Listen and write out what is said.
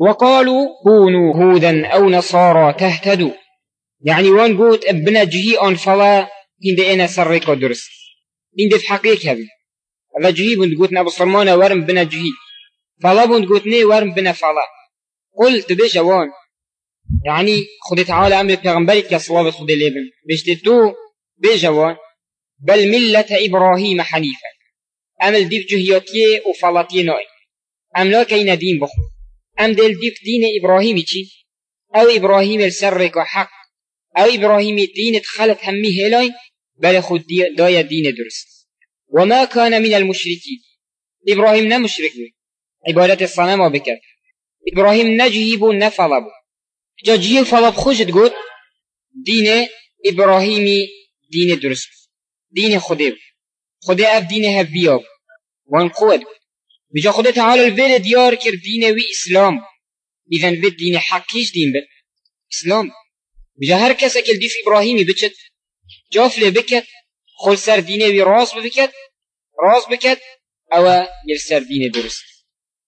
وقالوا كونوا هودا أو نصارى تهتدوا. يعني وان قوت أبنا جهي أن فلا إن دي أنا سرق ودرس إن دي في حقيقة هذا هذا جهي بند قوت نابو صرمانا ورم بنا جهي. فلا بند قوت ني ورم بنا فلا. قلت بيش وان. يعني خد تعالى أمر پیغمبرك كصواب خد لبن بيش تو بيجوان بل ملة إبراهيم حنيفا. أمل ديب جهياتي وفلاتي نوي أم لا كين دين بخو؟ أم دل ديب دين إبراهيم چي أو إبراهيم السرق حق؟ أو إبراهيم الدين تخلت همي هلاي؟ بل خد دايا دين درست. وما كان من المشركين. إبراهيم نمشرك عبادة الصنم بكر إبراهيم نجيب نفلب جا جيل فلب خوش تقول دين إبراهيمي دين درست. دين خده خده اف دين هف بياب وان قوة بجا خده تعالى الفيل ديار كر دين وي إسلام. إذن في دين حقيش دين بل إسلام. بجا هر کس اکل دیف ابراهیمی بچد جافل بکد خل سر دینه وی راس بکد راس بکد أو يرسر دين درست.